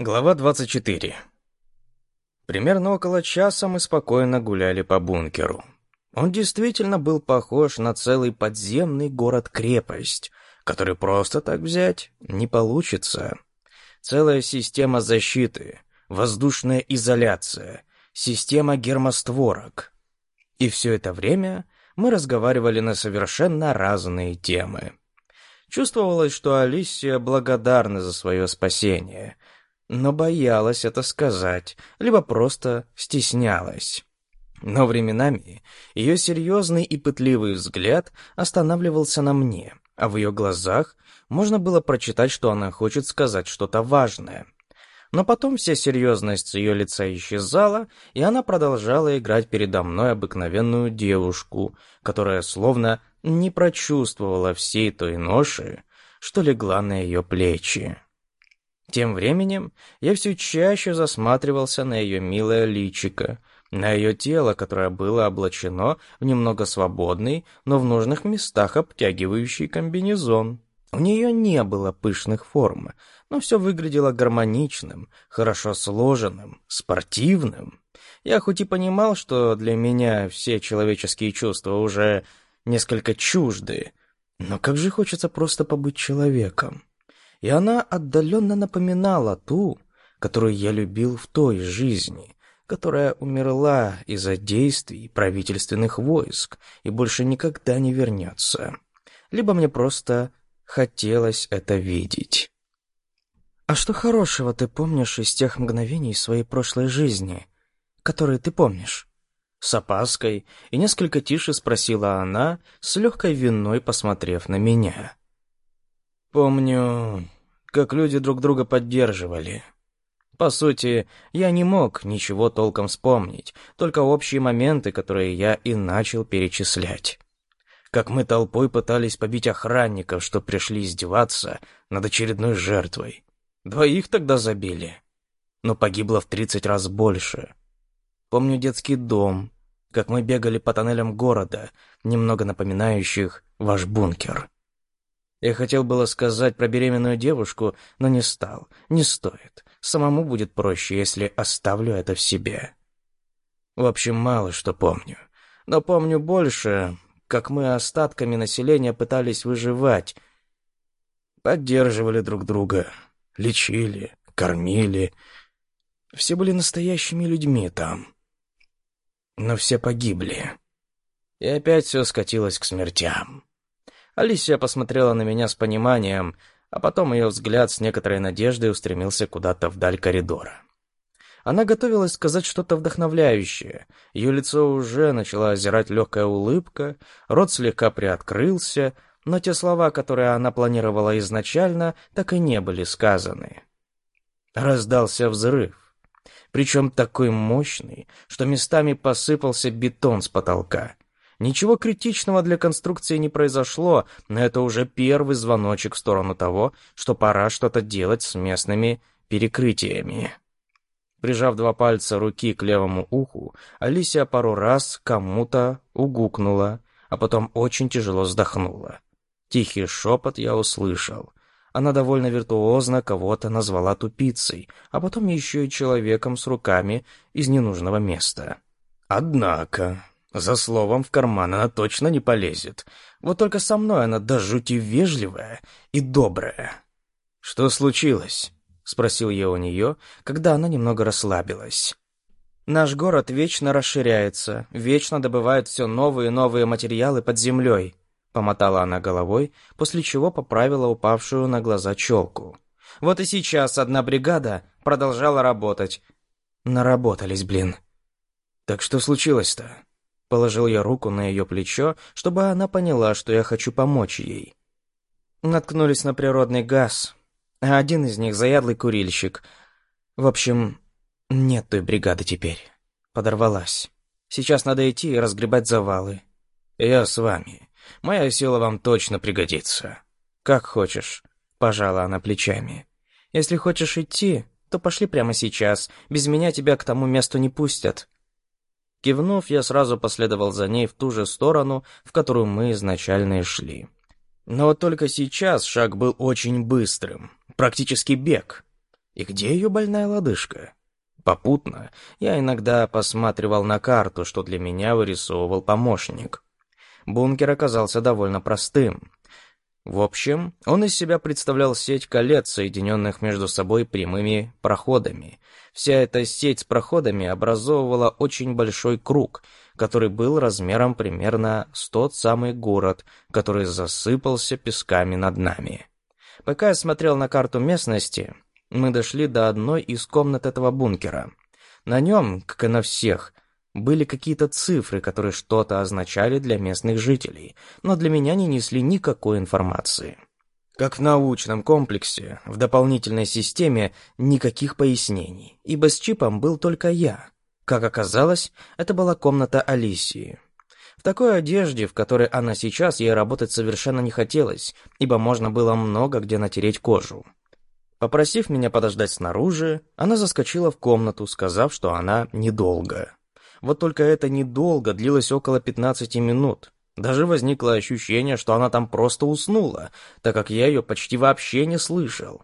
Глава 24. Примерно около часа мы спокойно гуляли по бункеру. Он действительно был похож на целый подземный город-крепость, который просто так взять не получится. Целая система защиты, воздушная изоляция, система гермостворок. И все это время мы разговаривали на совершенно разные темы. Чувствовалось, что Алисия благодарна за свое спасение — но боялась это сказать, либо просто стеснялась. Но временами ее серьезный и пытливый взгляд останавливался на мне, а в ее глазах можно было прочитать, что она хочет сказать что-то важное. Но потом вся серьезность ее лица исчезала, и она продолжала играть передо мной обыкновенную девушку, которая словно не прочувствовала всей той ноши, что легла на ее плечи. Тем временем я все чаще засматривался на ее милое личико, на ее тело, которое было облачено в немного свободный, но в нужных местах обтягивающий комбинезон. У нее не было пышных форм, но все выглядело гармоничным, хорошо сложенным, спортивным. Я хоть и понимал, что для меня все человеческие чувства уже несколько чужды, но как же хочется просто побыть человеком и она отдаленно напоминала ту, которую я любил в той жизни, которая умерла из-за действий правительственных войск и больше никогда не вернется. Либо мне просто хотелось это видеть. «А что хорошего ты помнишь из тех мгновений своей прошлой жизни, которые ты помнишь?» С опаской и несколько тише спросила она, с легкой виной посмотрев на меня. «Помню как люди друг друга поддерживали. По сути, я не мог ничего толком вспомнить, только общие моменты, которые я и начал перечислять. Как мы толпой пытались побить охранников, что пришли издеваться над очередной жертвой. Двоих тогда забили, но погибло в тридцать раз больше. Помню детский дом, как мы бегали по тоннелям города, немного напоминающих ваш бункер. Я хотел было сказать про беременную девушку, но не стал. Не стоит. Самому будет проще, если оставлю это в себе. В общем, мало что помню. Но помню больше, как мы остатками населения пытались выживать. Поддерживали друг друга, лечили, кормили. Все были настоящими людьми там. Но все погибли. И опять все скатилось к смертям. Алисия посмотрела на меня с пониманием, а потом ее взгляд с некоторой надеждой устремился куда-то вдаль коридора. Она готовилась сказать что-то вдохновляющее. Ее лицо уже начала озирать легкая улыбка, рот слегка приоткрылся, но те слова, которые она планировала изначально, так и не были сказаны. Раздался взрыв. Причем такой мощный, что местами посыпался бетон с потолка. Ничего критичного для конструкции не произошло, но это уже первый звоночек в сторону того, что пора что-то делать с местными перекрытиями. Прижав два пальца руки к левому уху, Алисия пару раз кому-то угукнула, а потом очень тяжело вздохнула. Тихий шепот я услышал. Она довольно виртуозно кого-то назвала тупицей, а потом еще и человеком с руками из ненужного места. «Однако», за словом в карман она точно не полезет. Вот только со мной она до жути вежливая и добрая. «Что случилось?» — спросил я у нее, когда она немного расслабилась. «Наш город вечно расширяется, вечно добывают все новые и новые материалы под землей», — помотала она головой, после чего поправила упавшую на глаза челку. «Вот и сейчас одна бригада продолжала работать. Наработались, блин. Так что случилось-то?» Положил я руку на ее плечо, чтобы она поняла, что я хочу помочь ей. Наткнулись на природный газ, один из них заядлый курильщик. В общем, нет той бригады теперь. Подорвалась. Сейчас надо идти и разгребать завалы. Я с вами. Моя сила вам точно пригодится. Как хочешь, пожала она плечами. Если хочешь идти, то пошли прямо сейчас. Без меня тебя к тому месту не пустят. Кивнув, я сразу последовал за ней в ту же сторону, в которую мы изначально и шли. Но только сейчас шаг был очень быстрым, практически бег. И где ее больная лодыжка? Попутно я иногда посматривал на карту, что для меня вырисовывал помощник. Бункер оказался довольно простым. В общем, он из себя представлял сеть колец, соединенных между собой прямыми проходами. Вся эта сеть с проходами образовывала очень большой круг, который был размером примерно с тот самый город, который засыпался песками над нами. Пока я смотрел на карту местности, мы дошли до одной из комнат этого бункера. На нем, как и на всех, были какие-то цифры, которые что-то означали для местных жителей, но для меня не несли никакой информации. Как в научном комплексе, в дополнительной системе никаких пояснений, ибо с чипом был только я. Как оказалось, это была комната Алисии. В такой одежде, в которой она сейчас, ей работать совершенно не хотелось, ибо можно было много где натереть кожу. Попросив меня подождать снаружи, она заскочила в комнату, сказав, что она недолго. Вот только это недолго длилось около 15 минут. Даже возникло ощущение, что она там просто уснула, так как я ее почти вообще не слышал.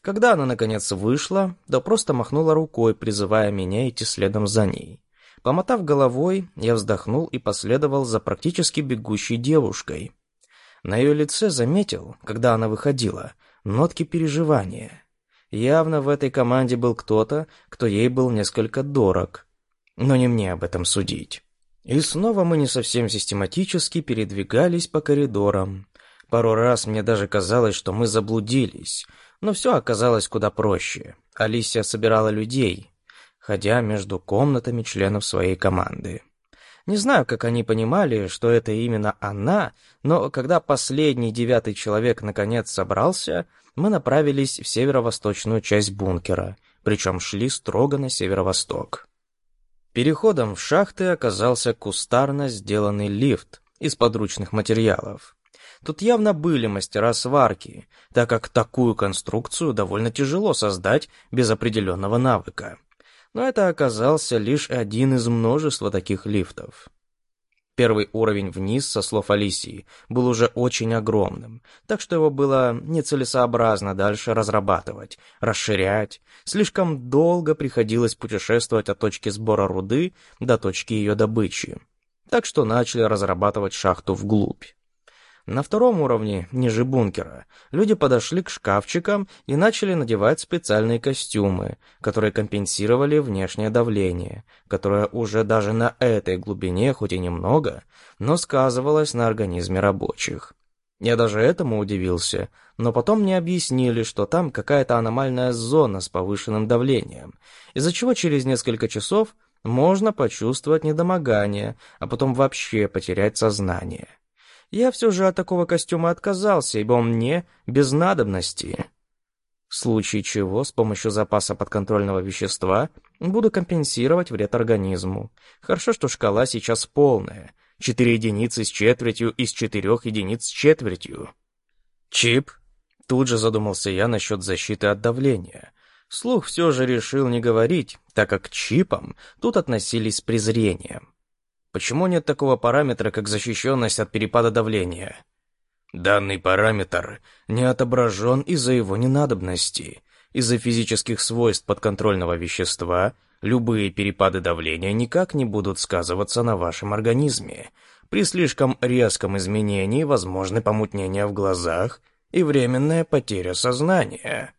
Когда она наконец вышла, то просто махнула рукой, призывая меня идти следом за ней. Помотав головой, я вздохнул и последовал за практически бегущей девушкой. На ее лице заметил, когда она выходила, нотки переживания. Явно в этой команде был кто-то, кто ей был несколько дорог. Но не мне об этом судить. И снова мы не совсем систематически передвигались по коридорам. Пару раз мне даже казалось, что мы заблудились, но все оказалось куда проще. Алисия собирала людей, ходя между комнатами членов своей команды. Не знаю, как они понимали, что это именно она, но когда последний девятый человек наконец собрался, мы направились в северо-восточную часть бункера, причем шли строго на северо-восток. Переходом в шахты оказался кустарно сделанный лифт из подручных материалов. Тут явно были мастера сварки, так как такую конструкцию довольно тяжело создать без определенного навыка. Но это оказался лишь один из множества таких лифтов. Первый уровень вниз, со слов Алисии, был уже очень огромным, так что его было нецелесообразно дальше разрабатывать, расширять. Слишком долго приходилось путешествовать от точки сбора руды до точки ее добычи. Так что начали разрабатывать шахту вглубь. На втором уровне, ниже бункера, люди подошли к шкафчикам и начали надевать специальные костюмы, которые компенсировали внешнее давление, которое уже даже на этой глубине, хоть и немного, но сказывалось на организме рабочих. Я даже этому удивился, но потом мне объяснили, что там какая-то аномальная зона с повышенным давлением, из-за чего через несколько часов можно почувствовать недомогание, а потом вообще потерять сознание я все же от такого костюма отказался, ибо он мне без надобности. В случае чего, с помощью запаса подконтрольного вещества, буду компенсировать вред организму. Хорошо, что шкала сейчас полная. Четыре единицы с четвертью из четырех единиц с четвертью. Чип? Тут же задумался я насчет защиты от давления. Слух все же решил не говорить, так как к чипам тут относились с презрением. Почему нет такого параметра, как защищенность от перепада давления? Данный параметр не отображен из-за его ненадобности. Из-за физических свойств подконтрольного вещества любые перепады давления никак не будут сказываться на вашем организме. При слишком резком изменении возможны помутнения в глазах и временная потеря сознания.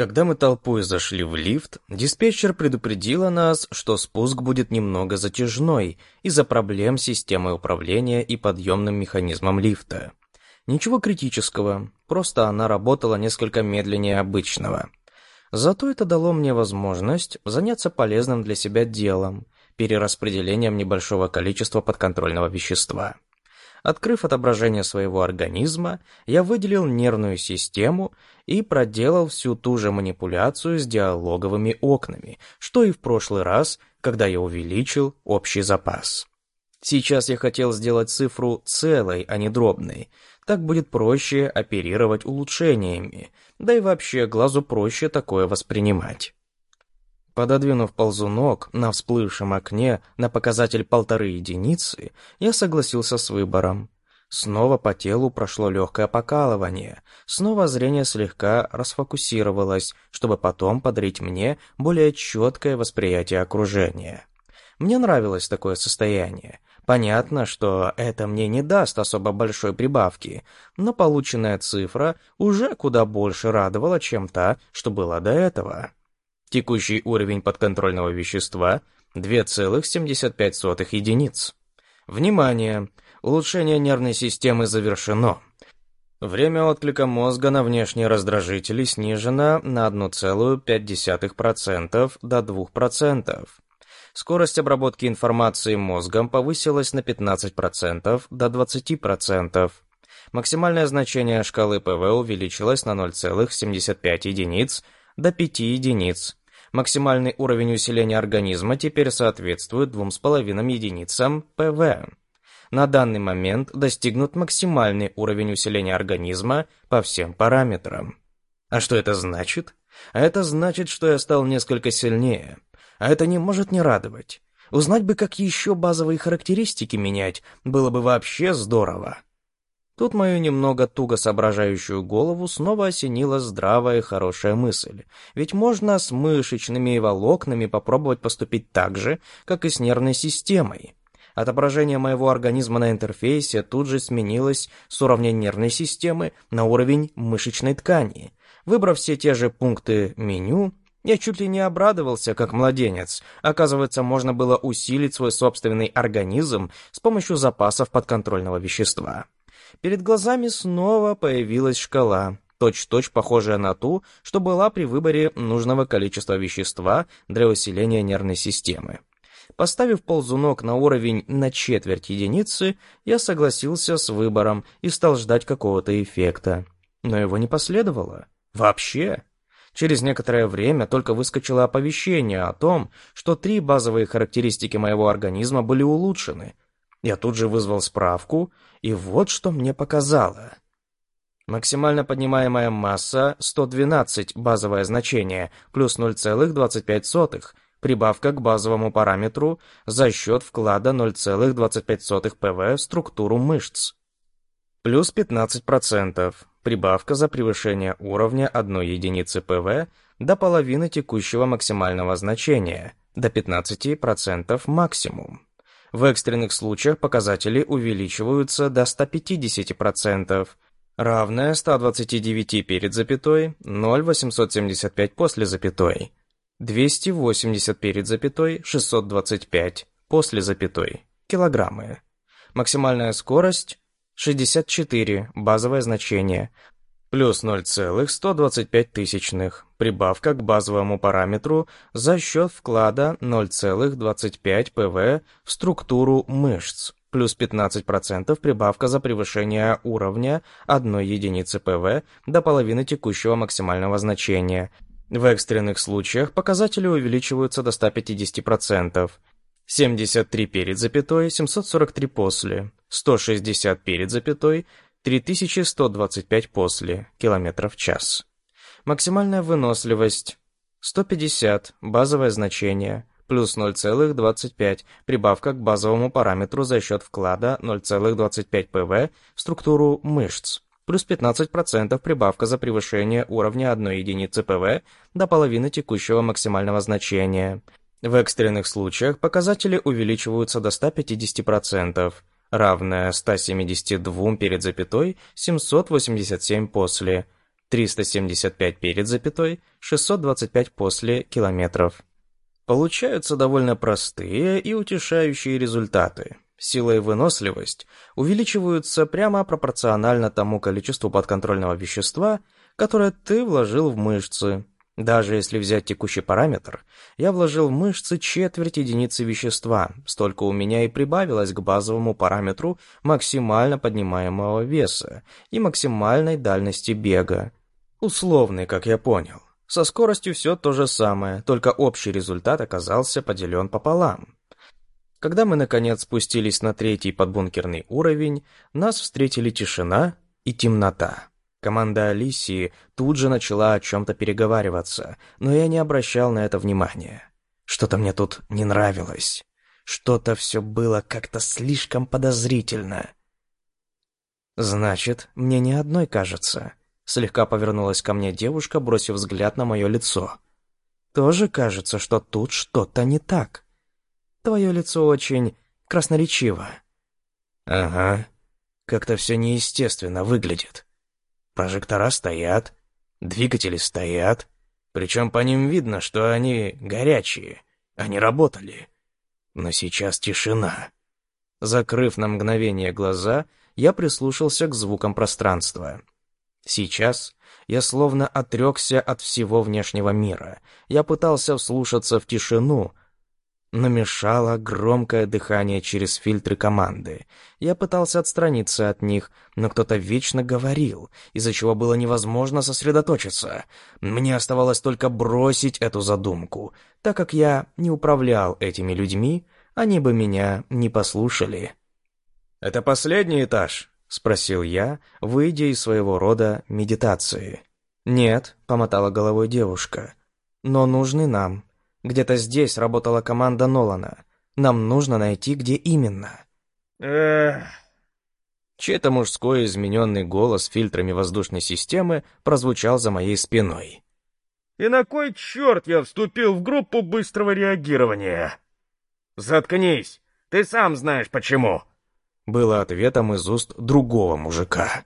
Когда мы толпой зашли в лифт, диспетчер предупредила нас, что спуск будет немного затяжной из-за проблем с системой управления и подъемным механизмом лифта. Ничего критического, просто она работала несколько медленнее обычного. Зато это дало мне возможность заняться полезным для себя делом, перераспределением небольшого количества подконтрольного вещества. Открыв отображение своего организма, я выделил нервную систему и проделал всю ту же манипуляцию с диалоговыми окнами, что и в прошлый раз, когда я увеличил общий запас. Сейчас я хотел сделать цифру целой, а не дробной. Так будет проще оперировать улучшениями, да и вообще глазу проще такое воспринимать. Пододвинув ползунок на всплывшем окне на показатель полторы единицы, я согласился с выбором. Снова по телу прошло легкое покалывание. Снова зрение слегка расфокусировалось, чтобы потом подарить мне более четкое восприятие окружения. Мне нравилось такое состояние. Понятно, что это мне не даст особо большой прибавки, но полученная цифра уже куда больше радовала, чем та, что была до этого. Текущий уровень подконтрольного вещества 2,75 единиц. Внимание! улучшение нервной системы завершено. Время отклика мозга на внешние раздражители снижено на 1,5% до 2%. Скорость обработки информации мозгом повысилась на 15% до 20%. Максимальное значение шкалы ПВ увеличилось на 0,75 единиц до 5 единиц. Максимальный уровень усиления организма теперь соответствует 2,5 единицам ПВ на данный момент достигнут максимальный уровень усиления организма по всем параметрам. А что это значит? А это значит, что я стал несколько сильнее. А это не может не радовать. Узнать бы, как еще базовые характеристики менять, было бы вообще здорово. Тут мою немного туго соображающую голову снова осенила здравая и хорошая мысль. Ведь можно с мышечными волокнами попробовать поступить так же, как и с нервной системой. Отображение моего организма на интерфейсе тут же сменилось с уровня нервной системы на уровень мышечной ткани. Выбрав все те же пункты меню, я чуть ли не обрадовался, как младенец. Оказывается, можно было усилить свой собственный организм с помощью запасов подконтрольного вещества. Перед глазами снова появилась шкала, точь-точь -точь похожая на ту, что была при выборе нужного количества вещества для усиления нервной системы. Поставив ползунок на уровень на четверть единицы, я согласился с выбором и стал ждать какого-то эффекта. Но его не последовало. Вообще. Через некоторое время только выскочило оповещение о том, что три базовые характеристики моего организма были улучшены. Я тут же вызвал справку, и вот что мне показало. Максимально поднимаемая масса 112 базовое значение, плюс 0,25, прибавка к базовому параметру за счет вклада 0,25 ПВ в структуру мышц. Плюс 15%, прибавка за превышение уровня 1 единицы ПВ до половины текущего максимального значения, до 15% максимум. В экстренных случаях показатели увеличиваются до 150%, равное 129 перед запятой, 0,875 после запятой. 280 перед запятой, 625 после запятой, килограммы. Максимальная скорость 64, базовое значение, плюс 0,125 тысячных, прибавка к базовому параметру за счет вклада 0,25 ПВ в структуру мышц, плюс 15% прибавка за превышение уровня 1 единицы ПВ до половины текущего максимального значения – в экстренных случаях показатели увеличиваются до 150%. 73 перед запятой, 743 после, 160 перед запятой, 3125 после, километров в час. Максимальная выносливость 150, базовое значение, плюс 0,25, прибавка к базовому параметру за счет вклада 0,25 ПВ в структуру мышц плюс 15% прибавка за превышение уровня одной единицы ПВ до половины текущего максимального значения. В экстренных случаях показатели увеличиваются до 150%, равное 172 перед запятой, 787 после, 375 перед запятой, 625 после километров. Получаются довольно простые и утешающие результаты. Сила и выносливость увеличиваются прямо пропорционально тому количеству подконтрольного вещества, которое ты вложил в мышцы. Даже если взять текущий параметр, я вложил в мышцы четверть единицы вещества, столько у меня и прибавилось к базовому параметру максимально поднимаемого веса и максимальной дальности бега. Условный, как я понял. Со скоростью все то же самое, только общий результат оказался поделен пополам. Когда мы, наконец, спустились на третий подбункерный уровень, нас встретили тишина и темнота. Команда Алисии тут же начала о чем-то переговариваться, но я не обращал на это внимания. Что-то мне тут не нравилось. Что-то все было как-то слишком подозрительно. «Значит, мне не одной кажется». Слегка повернулась ко мне девушка, бросив взгляд на мое лицо. «Тоже кажется, что тут что-то не так. Твое лицо очень красноречиво». «Ага, как-то все неестественно выглядит. Прожектора стоят, двигатели стоят, причем по ним видно, что они горячие, они работали. Но сейчас тишина». Закрыв на мгновение глаза, я прислушался к звукам пространства. Сейчас я словно отрекся от всего внешнего мира. Я пытался вслушаться в тишину, но мешало громкое дыхание через фильтры команды. Я пытался отстраниться от них, но кто-то вечно говорил, из-за чего было невозможно сосредоточиться. Мне оставалось только бросить эту задумку. Так как я не управлял этими людьми, они бы меня не послушали. «Это последний этаж?» — спросил я, выйдя из своего рода медитации. «Нет», — помотала головой девушка, — «но нужны нам. Где-то здесь работала команда Нолана. Нам нужно найти, где именно». «Эх...» Чей-то мужской измененный голос фильтрами воздушной системы прозвучал за моей спиной. «И на кой черт я вступил в группу быстрого реагирования?» «Заткнись! Ты сам знаешь почему!» Было ответом из уст другого мужика.